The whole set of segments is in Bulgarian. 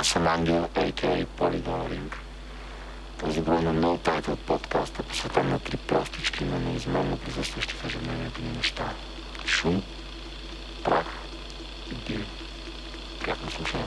Аз съм Ангел, а.к.а. Полидолинг. Този го е на No подкаст е посветен на три простички, но неизменно присъстващи в ежедневието ни неща. Шум, прах и дим. Приятно слушане.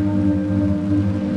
うん。